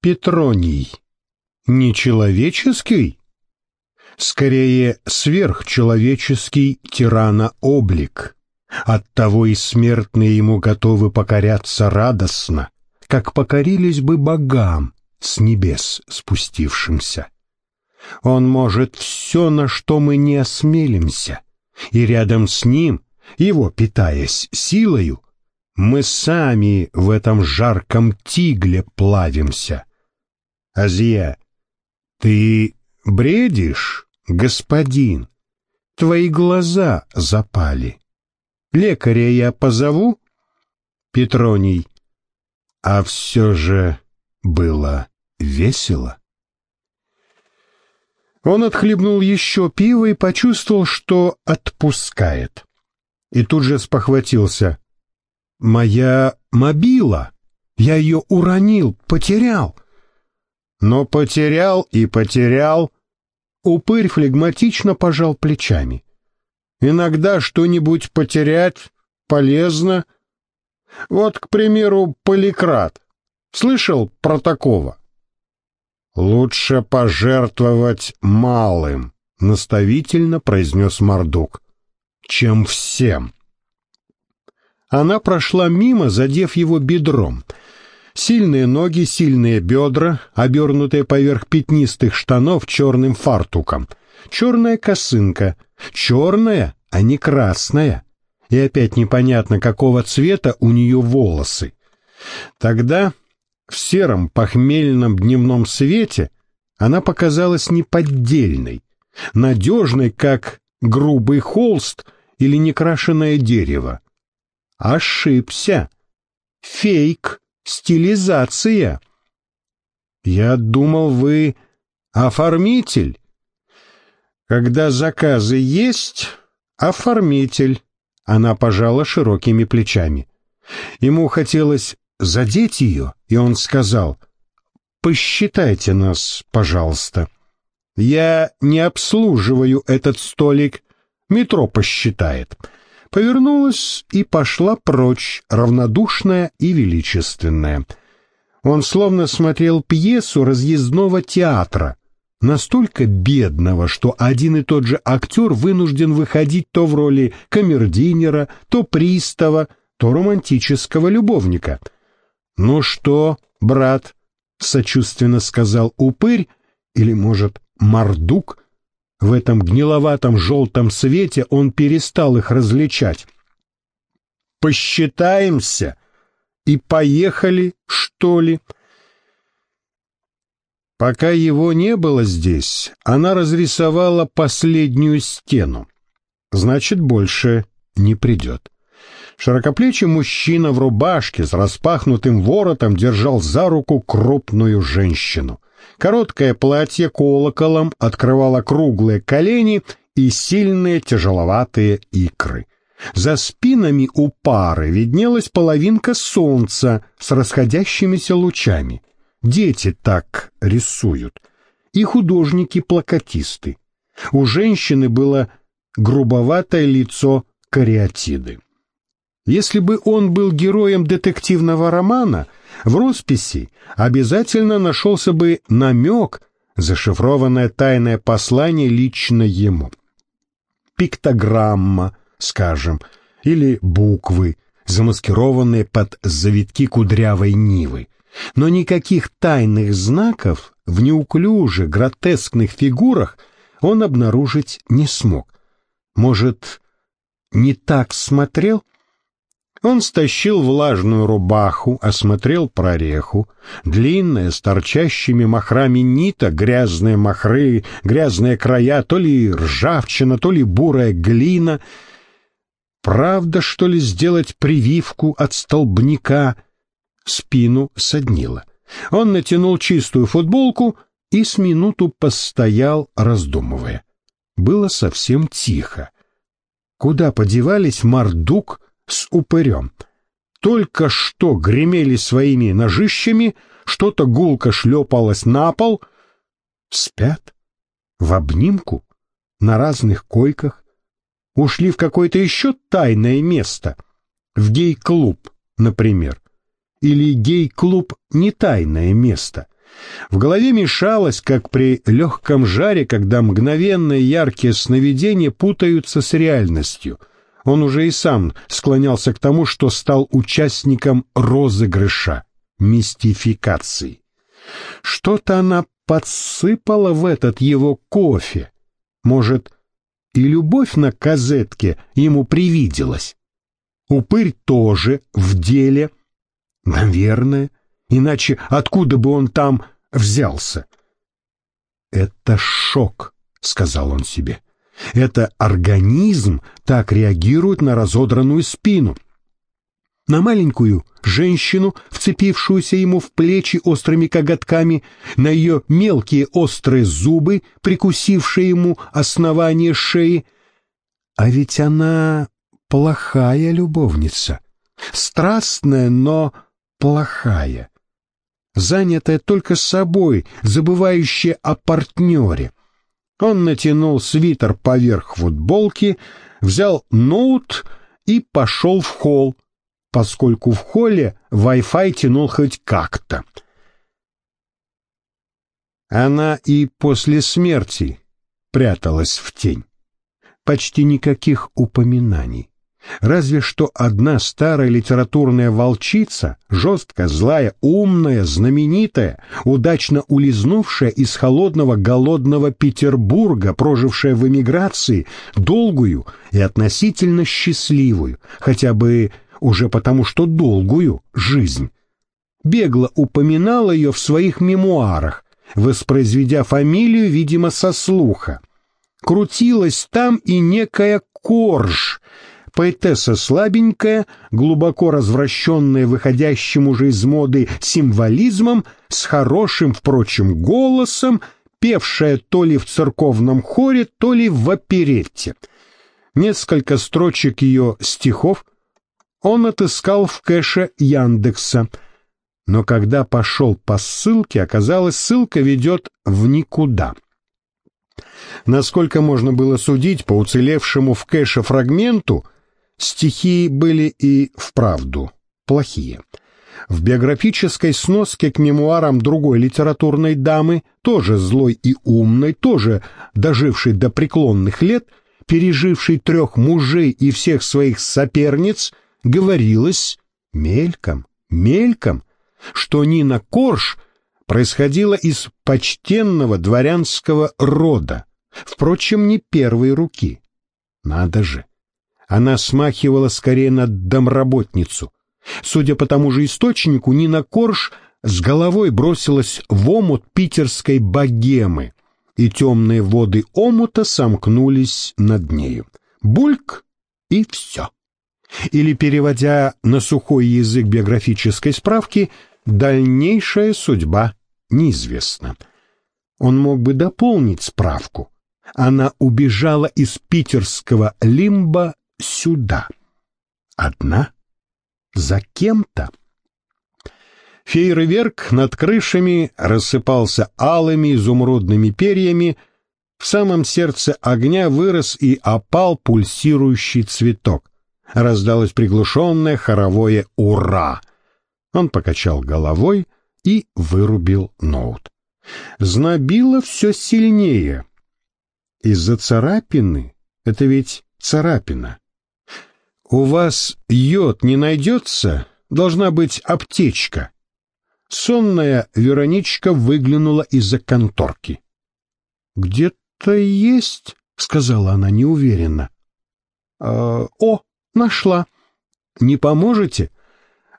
Петроний. Нечеловеческий? Скорее, сверхчеловеческий тирана-облик. Оттого и смертные ему готовы покоряться радостно, как покорились бы богам с небес спустившимся. Он может все, на что мы не осмелимся, и рядом с ним, его питаясь силою, мы сами в этом жарком тигле плавимся. Азия, ты бредишь, господин? Твои глаза запали. Лекаря я позову? Петроний. А все же было весело. Он отхлебнул еще пиво и почувствовал, что отпускает. И тут же спохватился. «Моя мобила! Я ее уронил, потерял!» Но потерял и потерял. Упырь флегматично пожал плечами. «Иногда что-нибудь потерять полезно. Вот, к примеру, поликрат. Слышал про такого?» «Лучше пожертвовать малым», — наставительно произнес Мордук, — «чем всем». Она прошла мимо, задев его бедром. Сильные ноги, сильные бедра, обернутые поверх пятнистых штанов черным фартуком. Черная косынка. Черная, а не красная. И опять непонятно, какого цвета у нее волосы. Тогда в сером похмельном дневном свете она показалась неподдельной, надежной, как грубый холст или некрашенное дерево. Ошибся. Фейк, стилизация. Я думал, вы оформитель. Когда заказы есть, оформитель. Она пожала широкими плечами. Ему хотелось задеть ее, и он сказал, «Посчитайте нас, пожалуйста. Я не обслуживаю этот столик, метро посчитает». Повернулась и пошла прочь, равнодушная и величественная. Он словно смотрел пьесу разъездного театра, настолько бедного, что один и тот же актер вынужден выходить то в роли камердинера, то пристава, то романтического любовника — «Ну что, брат?» — сочувственно сказал упырь, или, может, мордук? В этом гниловатом желтом свете он перестал их различать. «Посчитаемся и поехали, что ли?» Пока его не было здесь, она разрисовала последнюю стену. Значит, больше не придет. Широкоплечий мужчина в рубашке с распахнутым воротом держал за руку крупную женщину. Короткое платье колоколом открывало круглые колени и сильные тяжеловатые икры. За спинами у пары виднелась половинка солнца с расходящимися лучами. Дети так рисуют. И художники-плакатисты. У женщины было грубоватое лицо кариатиды. Если бы он был героем детективного романа, в росписи обязательно нашелся бы намек, зашифрованное тайное послание лично ему. Пиктограмма, скажем, или буквы, замаскированные под завитки кудрявой нивы. Но никаких тайных знаков в неуклюже гротескных фигурах он обнаружить не смог. Может, не так смотрел? Он стащил влажную рубаху, осмотрел прореху. Длинная, с торчащими махрами нита, грязные махры, грязные края, то ли ржавчина, то ли бурая глина. Правда, что ли, сделать прививку от столбняка? Спину соднило. Он натянул чистую футболку и с минуту постоял, раздумывая. Было совсем тихо. Куда подевались Мардук, с упырем. Только что гремели своими ножищами, что-то гулко шлепалось на пол. Спят? В обнимку? На разных койках? Ушли в какое-то еще тайное место? В гей-клуб, например. Или гей-клуб не тайное место? В голове мешалось, как при легком жаре, когда мгновенные яркие сновидения путаются с реальностью. Он уже и сам склонялся к тому, что стал участником розыгрыша, мистификации. Что-то она подсыпала в этот его кофе. Может, и любовь на казетке ему привиделась. Упырь тоже в деле. Наверное. Иначе откуда бы он там взялся? «Это шок», — сказал он себе. «Это организм так реагирует на разодранную спину» на маленькую женщину, вцепившуюся ему в плечи острыми коготками, на ее мелкие острые зубы, прикусившие ему основание шеи. А ведь она плохая любовница, страстная, но плохая, занятая только собой, забывающая о партнере. Он натянул свитер поверх футболки, взял ноут и пошел в холл, поскольку в холле Wi-Fi тянул хоть как-то. Она и после смерти пряталась в тень. Почти никаких упоминаний. Разве что одна старая литературная волчица, жестко злая, умная, знаменитая, удачно улизнувшая из холодного голодного Петербурга, прожившая в эмиграции, долгую и относительно счастливую, хотя бы уже потому что долгую жизнь. Бегло упоминал ее в своих мемуарах, воспроизведя фамилию, видимо, со слуха. Крутилась там и некая Корж, поэтесса слабенькая, глубоко развращенная выходящим уже из моды символизмом, с хорошим, впрочем, голосом, певшая то ли в церковном хоре, то ли в оперетте. Несколько строчек ее стихов он отыскал в кэше Яндекса. Но когда пошел по ссылке, оказалось, ссылка ведет в никуда. Насколько можно было судить по уцелевшему в кэше фрагменту, стихи были и вправду плохие. В биографической сноске к мемуарам другой литературной дамы, тоже злой и умной, тоже дожившей до преклонных лет, пережившей трех мужей и всех своих соперниц – говорилось мельком, мельком, что Нина Корж происходила из почтенного дворянского рода, впрочем, не первой руки. Надо же! Она смахивала скорее на домработницу. Судя по тому же источнику, Нина Корж с головой бросилась в омут питерской богемы, и темные воды омута сомкнулись над нею. Бульк — и все или, переводя на сухой язык биографической справки, дальнейшая судьба неизвестна. Он мог бы дополнить справку. Она убежала из питерского лимба сюда. Одна? За кем-то? Фейерверк над крышами рассыпался алыми изумрудными перьями, в самом сердце огня вырос и опал пульсирующий цветок раздалось приглушенное хоровое «Ура!». Он покачал головой и вырубил ноут. Знобило все сильнее. Из-за царапины? Это ведь царапина. «У вас йод не найдется? Должна быть аптечка». Сонная Вероничка выглянула из-за конторки. «Где-то есть?» — сказала она неуверенно. «Э, «О, Нашла. Не поможете?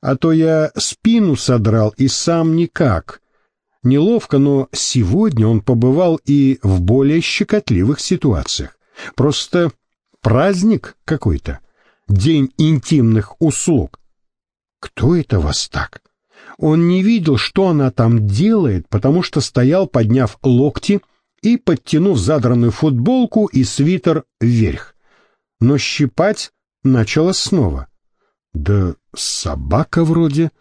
А то я спину содрал и сам никак. Неловко, но сегодня он побывал и в более щекотливых ситуациях. Просто праздник какой-то. День интимных услуг. Кто это вас так? Он не видел, что она там делает, потому что стоял, подняв локти и подтянув задранную футболку и свитер вверх. Но щипать начала снова. Да собака вроде.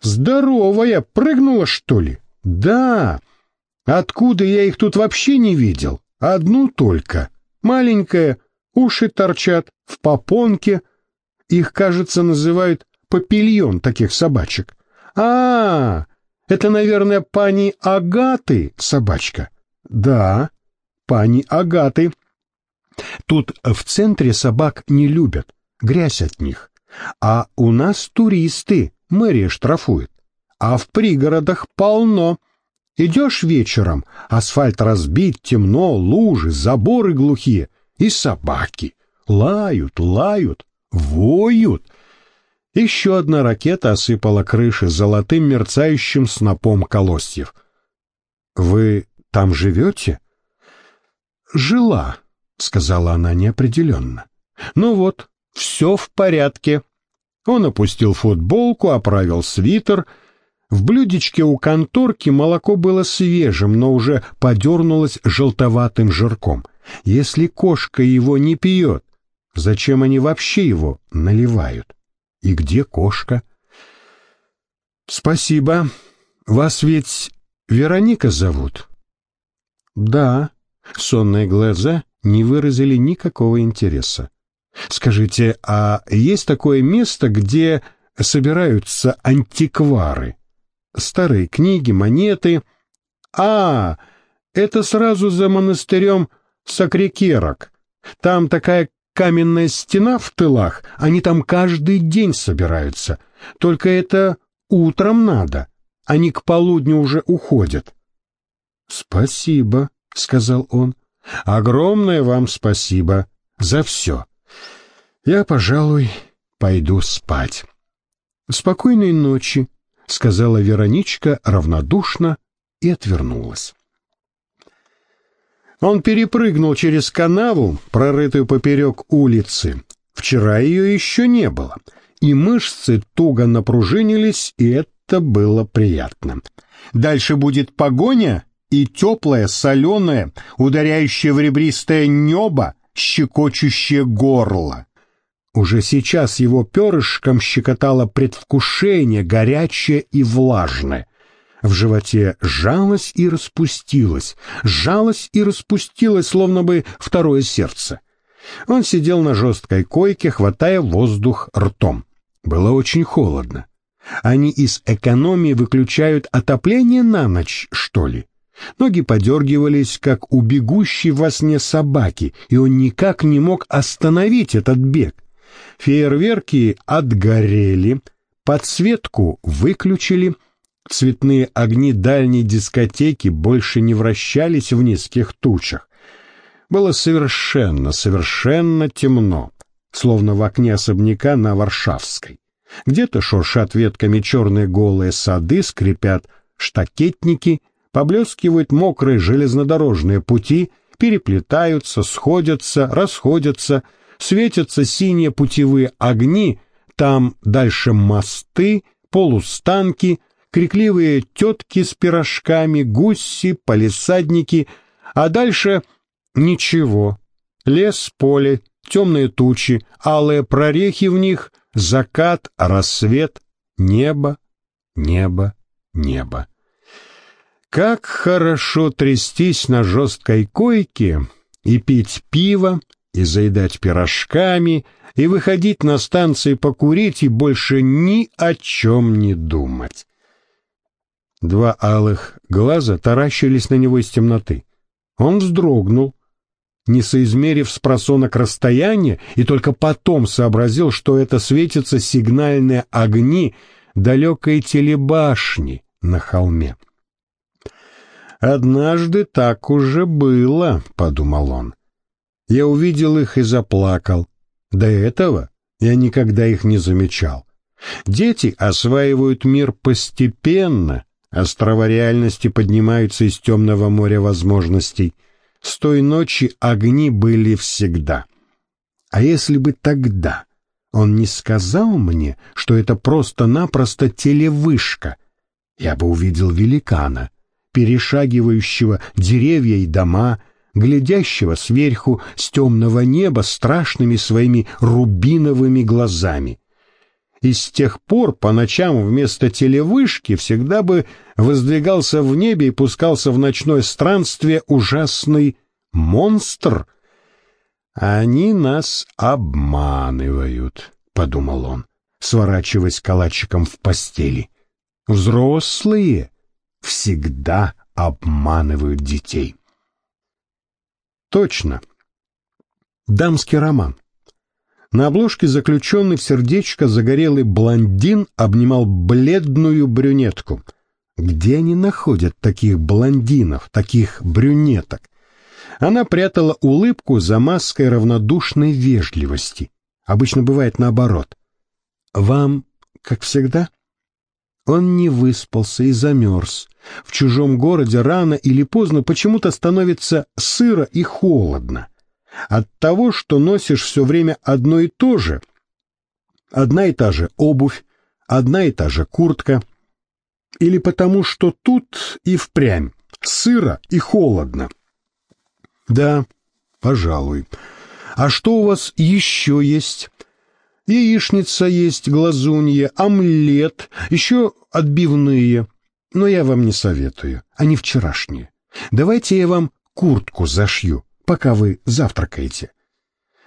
Здоровая, прыгнула, что ли? Да. Откуда я их тут вообще не видел? Одну только. Маленькая, уши торчат, в попонке. Их, кажется, называют папильон таких собачек. А, -а, -а Это, наверное, пани Агаты собачка. Да, пани Агаты. Тут в центре собак не любят, грязь от них. А у нас туристы, мэрия штрафует. А в пригородах полно. Идешь вечером, асфальт разбит, темно, лужи, заборы глухие. И собаки. Лают, лают, воют. Еще одна ракета осыпала крыши золотым мерцающим снопом колосьев. «Вы там живете?» «Жила», — сказала она неопределенно. «Ну вот, все в порядке». Он опустил футболку, оправил свитер. В блюдечке у конторки молоко было свежим, но уже подернулось желтоватым жирком. Если кошка его не пьет, зачем они вообще его наливают? И где кошка? Спасибо. Вас ведь Вероника зовут? Да. Сонные глаза не выразили никакого интереса. Скажите, а есть такое место, где собираются антиквары? Старые книги, монеты. А, это сразу за монастырем Сакрикерок. Там такая каменная стена в тылах, они там каждый день собираются. Только это утром надо, они к полудню уже уходят. «Спасибо», — сказал он, — «огромное вам спасибо за все. Я, пожалуй, пойду спать». «Спокойной ночи», — сказала Вероничка равнодушно и отвернулась. Он перепрыгнул через канаву, прорытую поперек улицы. Вчера ее еще не было, и мышцы туго напружинились, и это было приятно. Дальше будет погоня и теплое, соленое, ударяющее в ребристое небо, щекочущее горло. Уже сейчас его перышком щекотало предвкушение, горячее и влажное. В животе сжалось и распустилось, сжалось и распустилось, словно бы второе сердце. Он сидел на жесткой койке, хватая воздух ртом. Было очень холодно. Они из экономии выключают отопление на ночь, что ли? Ноги подергивались, как у бегущей во сне собаки, и он никак не мог остановить этот бег. Фейерверки отгорели, подсветку выключили — Цветные огни дальней дискотеки больше не вращались в низких тучах. Было совершенно, совершенно темно, словно в окне особняка на Варшавской. Где-то шуршат ветками черные голые сады, скрипят штакетники, поблескивают мокрые железнодорожные пути, переплетаются, сходятся, расходятся, светятся синие путевые огни, там дальше мосты, полустанки — крикливые тетки с пирожками, гуси, полисадники, а дальше ничего. Лес, поле, темные тучи, алые прорехи в них, закат, рассвет, небо, небо, небо. Как хорошо трястись на жесткой койке и пить пиво, и заедать пирожками, и выходить на станции покурить и больше ни о чем не думать. Два алых глаза таращились на него из темноты. Он вздрогнул, не соизмерив с просонок расстояние, и только потом сообразил, что это светятся сигнальные огни далекой телебашни на холме. «Однажды так уже было», — подумал он. «Я увидел их и заплакал. До этого я никогда их не замечал. Дети осваивают мир постепенно, Острова реальности поднимаются из темного моря возможностей. С той ночи огни были всегда. А если бы тогда он не сказал мне, что это просто-напросто телевышка, я бы увидел великана, перешагивающего деревья и дома, глядящего сверху с темного неба страшными своими рубиновыми глазами и с тех пор по ночам вместо телевышки всегда бы воздвигался в небе и пускался в ночное странствие ужасный монстр. «Они нас обманывают», — подумал он, сворачиваясь калачиком в постели. «Взрослые всегда обманывают детей. Точно. Дамский роман. На обложке заключенный в сердечко загорелый блондин обнимал бледную брюнетку. Где они находят таких блондинов, таких брюнеток? Она прятала улыбку за маской равнодушной вежливости. Обычно бывает наоборот. «Вам, как всегда?» Он не выспался и замерз. В чужом городе рано или поздно почему-то становится сыро и холодно. От того, что носишь все время одно и то же. Одна и та же обувь, одна и та же куртка. Или потому, что тут и впрямь сыро и холодно. Да, пожалуй. А что у вас еще есть? Яичница есть, глазунья, омлет, еще отбивные. Но я вам не советую, они вчерашние. Давайте я вам куртку зашью пока вы завтракаете.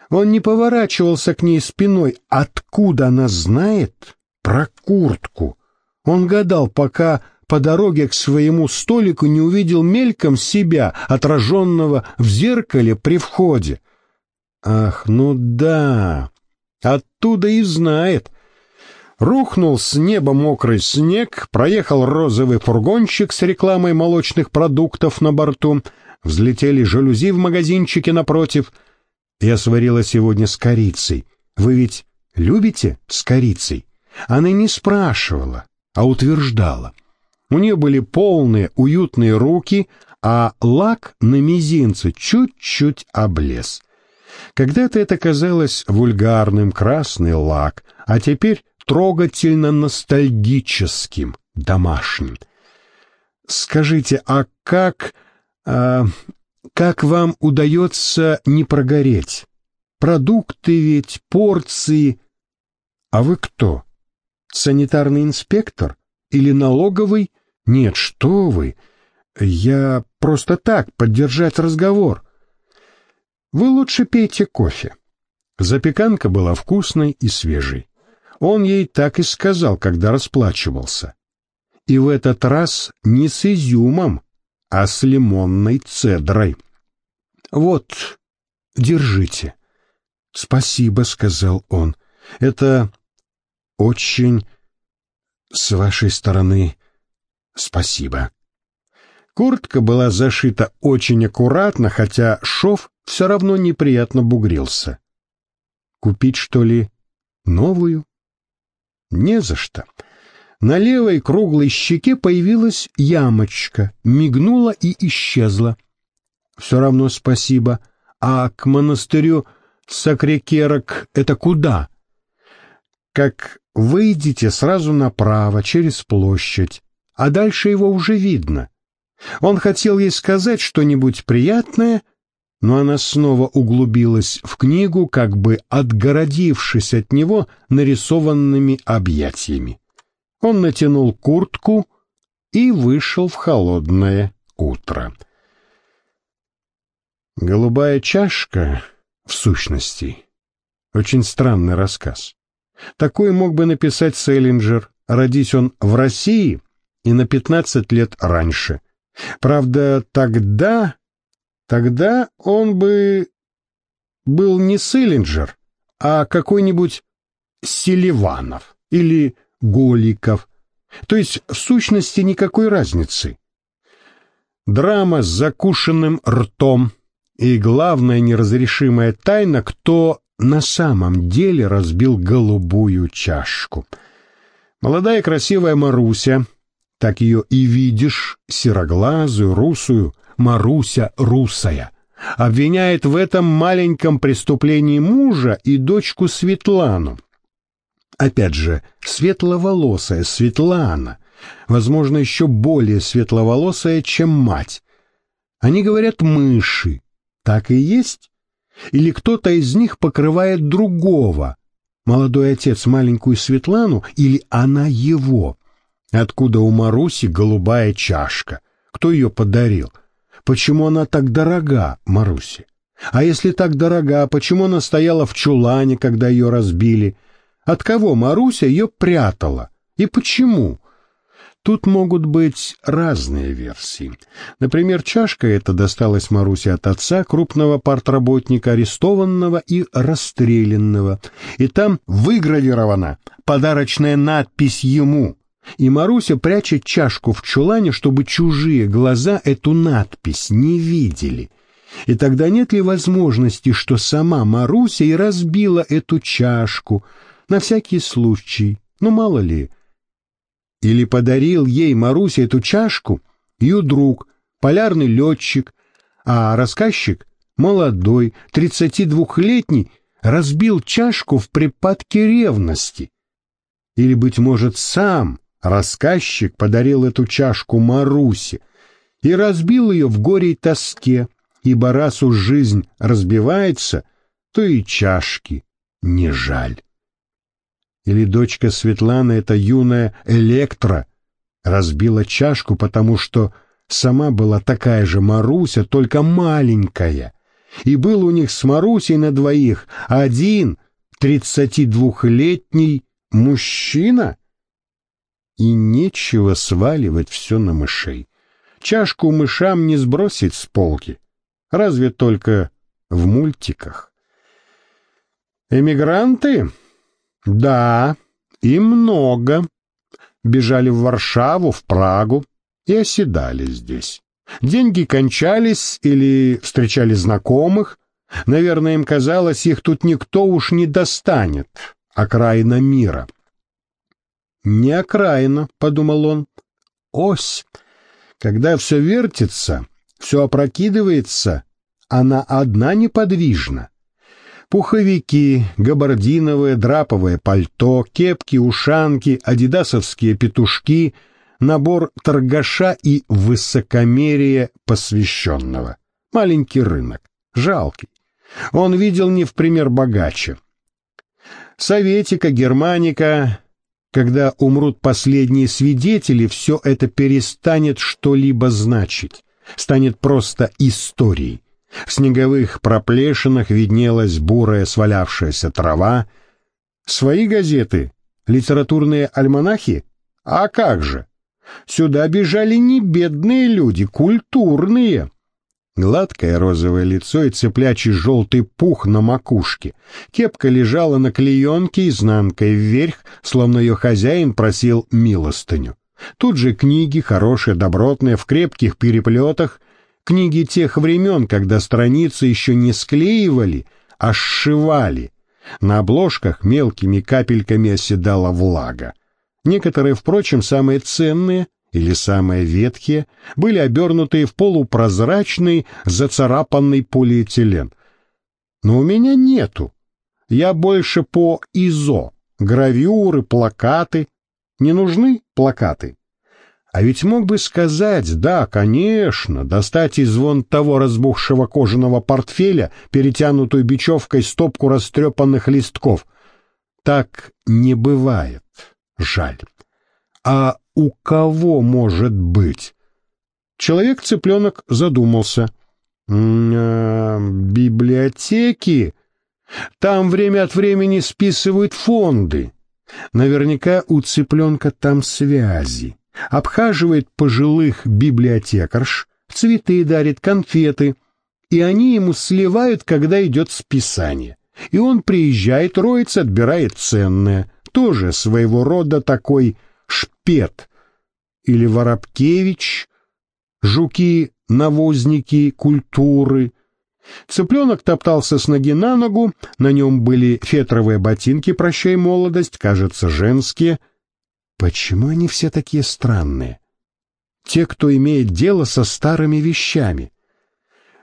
Он не поворачивался к ней спиной. Откуда она знает про куртку? Он гадал, пока по дороге к своему столику не увидел мельком себя, отраженного в зеркале при входе. Ах, ну да, оттуда и знает. Рухнул с неба мокрый снег, проехал розовый фургончик с рекламой молочных продуктов на борту — взлетели жалюзи в магазинчике напротив. Я сварила сегодня с корицей. Вы ведь любите с корицей? Она не спрашивала, а утверждала. У нее были полные, уютные руки, а лак на мизинце чуть-чуть облез. Когда-то это казалось вульгарным красный лак, а теперь трогательно ностальгическим, домашним. Скажите, а как а как вам удается не прогореть? Продукты ведь, порции. А вы кто? Санитарный инспектор? Или налоговый? Нет, что вы. Я просто так, поддержать разговор. Вы лучше пейте кофе. Запеканка была вкусной и свежей. Он ей так и сказал, когда расплачивался. И в этот раз не с изюмом, а с лимонной цедрой. «Вот, держите». «Спасибо», — сказал он. «Это очень с вашей стороны спасибо». Куртка была зашита очень аккуратно, хотя шов все равно неприятно бугрился. Купить, что ли, новую? Не за что. На левой круглой щеке появилась ямочка, мигнула и исчезла. Все равно спасибо. А к монастырю Сакрекерок это куда? Как выйдете сразу направо, через площадь, а дальше его уже видно. Он хотел ей сказать что-нибудь приятное, но она снова углубилась в книгу, как бы отгородившись от него нарисованными объятиями. Он натянул куртку и вышел в холодное утро. «Голубая чашка» в сущности. Очень странный рассказ. Такой мог бы написать Селлинджер, родись он в России и на пятнадцать лет раньше. Правда, тогда... Тогда он бы был не Селлинджер, а какой-нибудь Селиванов или Голиков. То есть, в сущности, никакой разницы. Драма с закушенным ртом и главная неразрешимая тайна, кто на самом деле разбил голубую чашку. Молодая красивая Маруся, так ее и видишь, сероглазую, русую, Маруся русая, обвиняет в этом маленьком преступлении мужа и дочку Светлану, Опять же, светловолосая Светлана, возможно, еще более светловолосая, чем мать. Они говорят «мыши». Так и есть? Или кто-то из них покрывает другого? Молодой отец маленькую Светлану или она его? Откуда у Маруси голубая чашка? Кто ее подарил? Почему она так дорога, Маруси? А если так дорога, почему она стояла в чулане, когда ее разбили? От кого Маруся ее прятала? И почему? Тут могут быть разные версии. Например, чашка эта досталась Марусе от отца, крупного партработника, арестованного и расстрелянного. И там выгравирована подарочная надпись ему. И Маруся прячет чашку в чулане, чтобы чужие глаза эту надпись не видели. И тогда нет ли возможности, что сама Маруся и разбила эту чашку, на всякий случай, ну мало ли, или подарил ей Марусе эту чашку ее друг, полярный летчик, а рассказчик, молодой, 32-летний, разбил чашку в припадке ревности. Или, быть может, сам рассказчик подарил эту чашку Марусе и разбил ее в горе и тоске, ибо раз уж жизнь разбивается, то и чашки не жаль. Или дочка Светланы, эта юная Электра, разбила чашку, потому что сама была такая же Маруся, только маленькая. И был у них с Марусей на двоих один тридцати двухлетний мужчина. И нечего сваливать все на мышей. Чашку мышам не сбросить с полки, разве только в мультиках. Эмигранты да, и много. Бежали в Варшаву, в Прагу и оседали здесь. Деньги кончались или встречали знакомых. Наверное, им казалось, их тут никто уж не достанет. Окраина мира. «Не окраина», — подумал он, — «ось. Когда все вертится, все опрокидывается, она одна неподвижна. Пуховики, габардиновое драповое пальто, кепки, ушанки, адидасовские петушки, набор торгаша и высокомерие посвященного. Маленький рынок, жалкий. Он видел не в пример богаче. Советика, Германика, когда умрут последние свидетели, все это перестанет что-либо значить, станет просто историей. В снеговых проплешинах виднелась бурая свалявшаяся трава. Свои газеты? Литературные альманахи? А как же? Сюда бежали не бедные люди, культурные. Гладкое розовое лицо и цеплячий желтый пух на макушке. Кепка лежала на клеенке изнанкой вверх, словно ее хозяин просил милостыню. Тут же книги, хорошие, добротные, в крепких переплетах — Книги тех времен, когда страницы еще не склеивали, а сшивали. На обложках мелкими капельками оседала влага. Некоторые, впрочем, самые ценные или самые ветхие, были обернутые в полупрозрачный, зацарапанный полиэтилен. Но у меня нету. Я больше по ИЗО. Гравюры, плакаты. Не нужны плакаты? А ведь мог бы сказать, да, конечно, достать из вон того разбухшего кожаного портфеля, перетянутую бечевкой стопку растрепанных листков. Так не бывает, жаль. А у кого может быть? Человек-цыпленок задумался. «М библиотеки? Там время от времени списывают фонды. Наверняка у цыпленка там связи обхаживает пожилых библиотекарш, цветы дарит, конфеты, и они ему сливают, когда идет списание. И он приезжает, роется, отбирает ценное, тоже своего рода такой шпет. Или Воробкевич, жуки-навозники культуры. Цыпленок топтался с ноги на ногу, на нем были фетровые ботинки «Прощай, молодость», кажется, женские — Почему они все такие странные? Те, кто имеет дело со старыми вещами.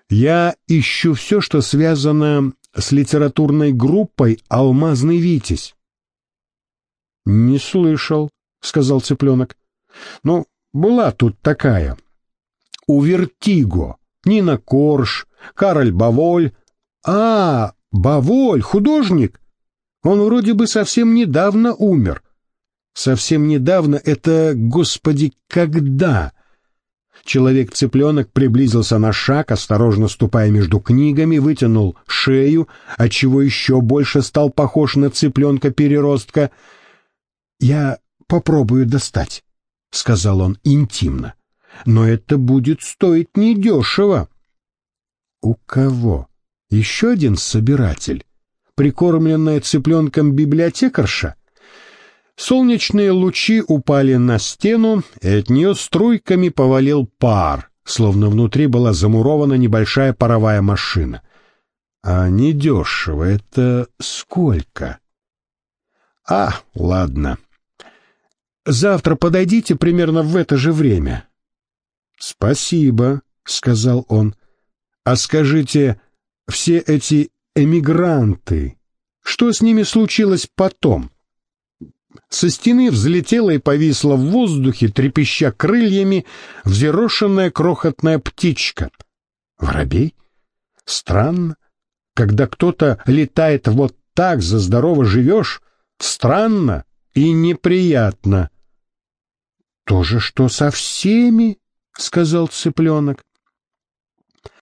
Я ищу все, что связано с литературной группой «Алмазный Витязь». «Не слышал», — сказал цыпленок. «Ну, была тут такая. У Вертиго, Нина Корж, Кароль Баволь. А, Баволь, художник. Он вроде бы совсем недавно умер. Совсем недавно это, господи, когда? Человек-цыпленок приблизился на шаг, осторожно ступая между книгами, вытянул шею, отчего еще больше стал похож на цыпленка-переростка. «Я попробую достать». — сказал он интимно. «Но это будет стоить недешево». «У кого? Еще один собиратель? Прикормленная цыпленком библиотекарша?» Солнечные лучи упали на стену, и от нее струйками повалил пар, словно внутри была замурована небольшая паровая машина. А недешево это сколько? А, ладно. Завтра подойдите примерно в это же время. Спасибо, сказал он. А скажите, все эти эмигранты, что с ними случилось потом? Со стены взлетела и повисла в воздухе, трепеща крыльями, взъерошенная крохотная птичка. Воробей? Странно. Когда кто-то летает вот так, за здорово живешь, странно и неприятно. — То же, что со всеми, — сказал цыпленок.